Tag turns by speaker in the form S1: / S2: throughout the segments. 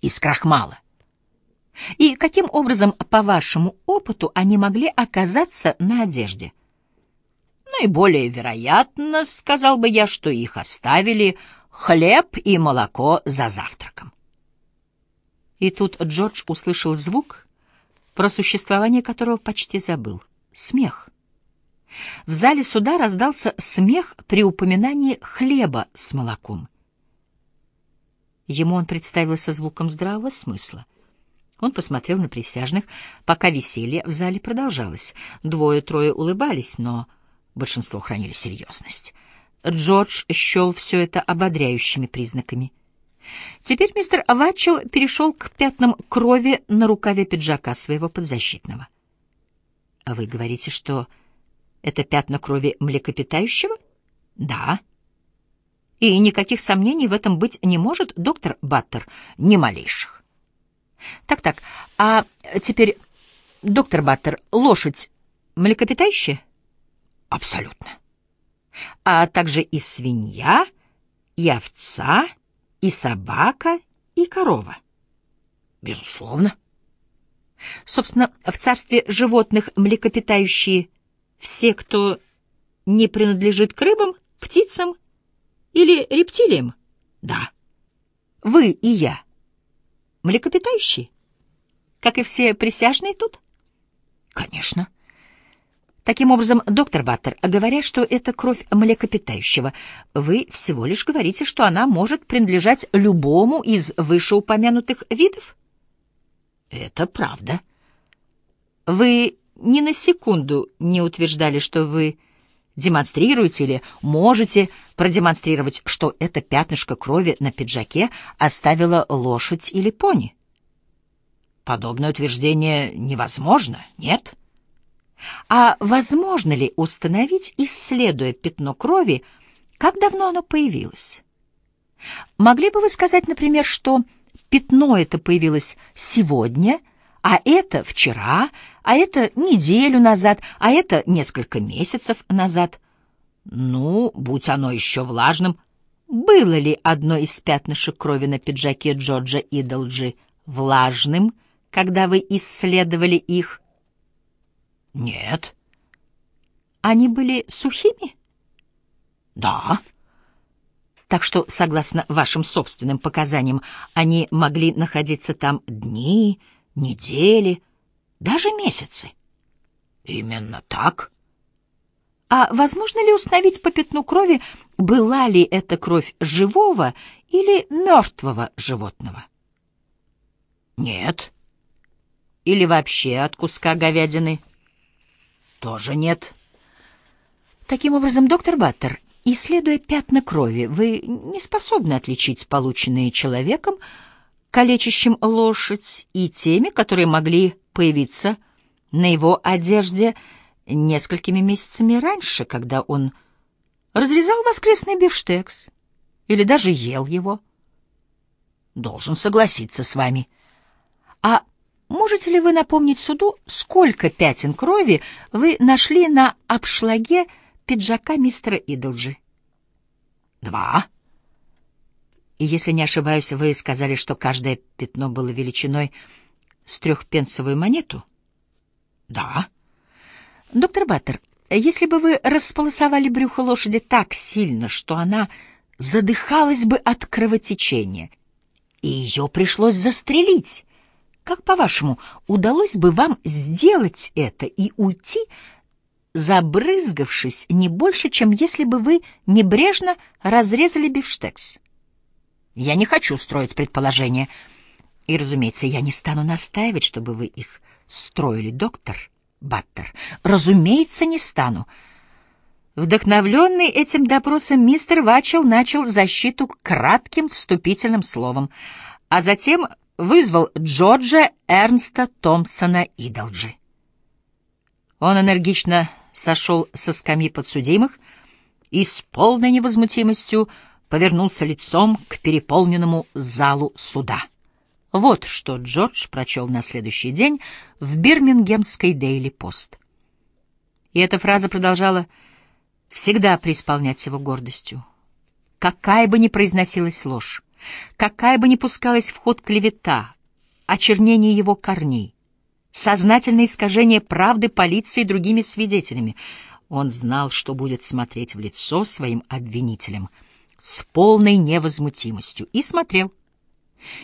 S1: из крахмала. И каким образом, по вашему опыту, они могли оказаться на одежде? Наиболее вероятно, сказал бы я, что их оставили хлеб и молоко за завтраком. И тут Джордж услышал звук, про существование которого почти забыл — смех. В зале суда раздался смех при упоминании хлеба с молоком. Ему он представился звуком здравого смысла. Он посмотрел на присяжных, пока веселье в зале продолжалось. Двое-трое улыбались, но большинство хранили серьезность. Джордж счел все это ободряющими признаками. Теперь мистер Ватчел перешел к пятнам крови на рукаве пиджака своего подзащитного. — А вы говорите, что это пятна крови млекопитающего? — Да. — И никаких сомнений в этом быть не может, доктор Баттер? — Ни малейших. Так-так, а теперь, доктор Баттер, лошадь млекопитающая? Абсолютно. А также и свинья, и овца, и собака, и корова. Безусловно. Собственно, в царстве животных млекопитающие все, кто не принадлежит к рыбам, птицам или рептилиям? Да. Вы и я млекопитающие? Как и все присяжные тут? Конечно. Таким образом, доктор Баттер, говоря, что это кровь млекопитающего, вы всего лишь говорите, что она может принадлежать любому из вышеупомянутых видов? Это правда. Вы ни на секунду не утверждали, что вы демонстрируете или можете продемонстрировать, что это пятнышко крови на пиджаке оставила лошадь или пони? Подобное утверждение невозможно, нет? А возможно ли установить, исследуя пятно крови, как давно оно появилось? Могли бы вы сказать, например, что пятно это появилось сегодня, а это вчера, а это неделю назад, а это несколько месяцев назад. Ну, будь оно еще влажным, было ли одно из пятнышек крови на пиджаке Джорджа Идолджи влажным, когда вы исследовали их? Нет. Они были сухими? Да. Так что, согласно вашим собственным показаниям, они могли находиться там дни, недели, даже месяцы. Именно так. А возможно ли установить по пятну крови, была ли это кровь живого или мертвого животного? Нет. Или вообще от куска говядины? Тоже нет. Таким образом, доктор Баттер, исследуя пятна крови, вы не способны отличить полученные человеком, калечащим лошадь, и теми, которые могли появиться на его одежде несколькими месяцами раньше, когда он разрезал воскресный бифштекс или даже ел его. Должен согласиться с вами. А можете ли вы напомнить суду, сколько пятен крови вы нашли на обшлаге пиджака мистера Идолджи? Два. И если не ошибаюсь, вы сказали, что каждое пятно было величиной с трехпенсовую монету? Да. Доктор Баттер, если бы вы располосовали брюхо лошади так сильно, что она задыхалась бы от кровотечения, и ее пришлось застрелить, как, по-вашему, удалось бы вам сделать это и уйти, забрызгавшись не больше, чем если бы вы небрежно разрезали бифштекс? Я не хочу строить предположения. И, разумеется, я не стану настаивать, чтобы вы их строили, доктор Баттер. Разумеется, не стану. Вдохновленный этим допросом, мистер Вачел начал защиту кратким вступительным словом, а затем вызвал Джорджа Эрнста Томпсона Идолджи. Он энергично сошел со скамьи подсудимых и с полной невозмутимостью повернулся лицом к переполненному залу суда. Вот что Джордж прочел на следующий день в Бирмингемской Дейли Пост. И эта фраза продолжала всегда преисполнять его гордостью. Какая бы ни произносилась ложь, Какая бы ни пускалась в ход клевета, очернение его корней, сознательное искажение правды полиции другими свидетелями, он знал, что будет смотреть в лицо своим обвинителям с полной невозмутимостью, и смотрел.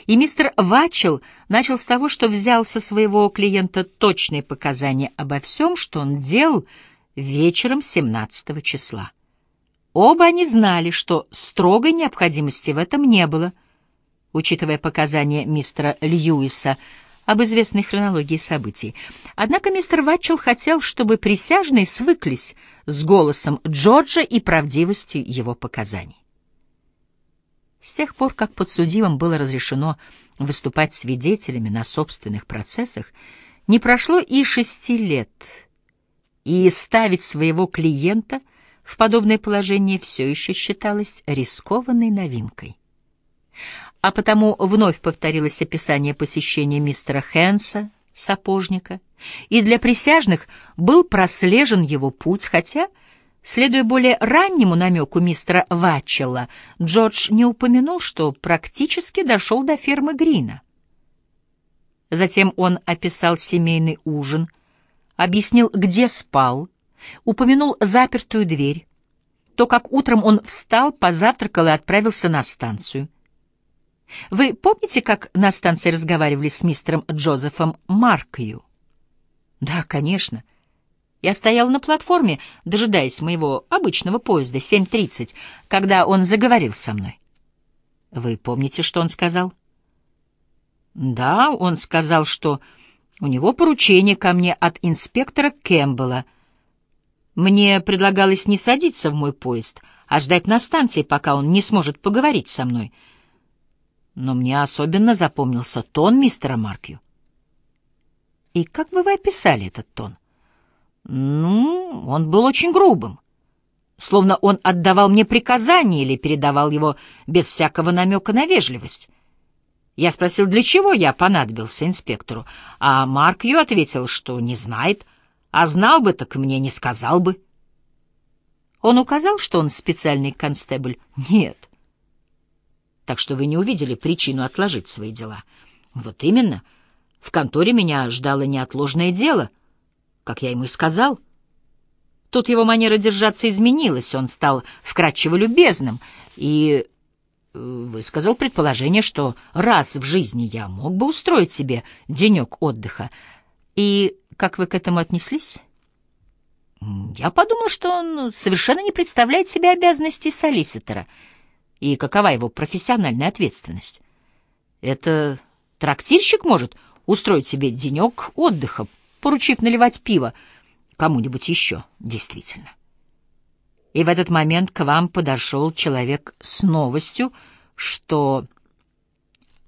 S1: И мистер Вачел начал с того, что взял со своего клиента точные показания обо всем, что он делал вечером 17 числа. Оба они знали, что строгой необходимости в этом не было, учитывая показания мистера Льюиса об известной хронологии событий. Однако мистер Ватчел хотел, чтобы присяжные свыклись с голосом Джорджа и правдивостью его показаний. С тех пор, как подсудимым было разрешено выступать свидетелями на собственных процессах, не прошло и шести лет, и ставить своего клиента — в подобное положение все еще считалось рискованной новинкой. А потому вновь повторилось описание посещения мистера Хэнса, сапожника, и для присяжных был прослежен его путь, хотя, следуя более раннему намеку мистера Ватчелла, Джордж не упомянул, что практически дошел до фермы Грина. Затем он описал семейный ужин, объяснил, где спал, упомянул запертую дверь, то, как утром он встал, позавтракал и отправился на станцию. Вы помните, как на станции разговаривали с мистером Джозефом Маркью? Да, конечно. Я стоял на платформе, дожидаясь моего обычного поезда 7.30, когда он заговорил со мной. Вы помните, что он сказал? Да, он сказал, что у него поручение ко мне от инспектора Кэмпбелла — мне предлагалось не садиться в мой поезд, а ждать на станции, пока он не сможет поговорить со мной. Но мне особенно запомнился тон мистера Маркью. И как бы вы описали этот тон? Ну, он был очень грубым. Словно он отдавал мне приказание или передавал его без всякого намека на вежливость. Я спросил, для чего я понадобился инспектору, а Маркью ответил, что не знает — а знал бы, так мне не сказал бы. Он указал, что он специальный констебль? Нет. Так что вы не увидели причину отложить свои дела. Вот именно. В конторе меня ждало неотложное дело, как я ему и сказал. Тут его манера держаться изменилась, он стал вкрадчиво любезным и э, высказал предположение, что раз в жизни я мог бы устроить себе денек отдыха, и как вы к этому отнеслись? Я подумал, что он совершенно не представляет себе обязанностей солиситора. И какова его профессиональная ответственность? Это трактирщик может устроить себе денек отдыха, поручив наливать пиво кому-нибудь еще, действительно. И в этот момент к вам подошел человек с новостью, что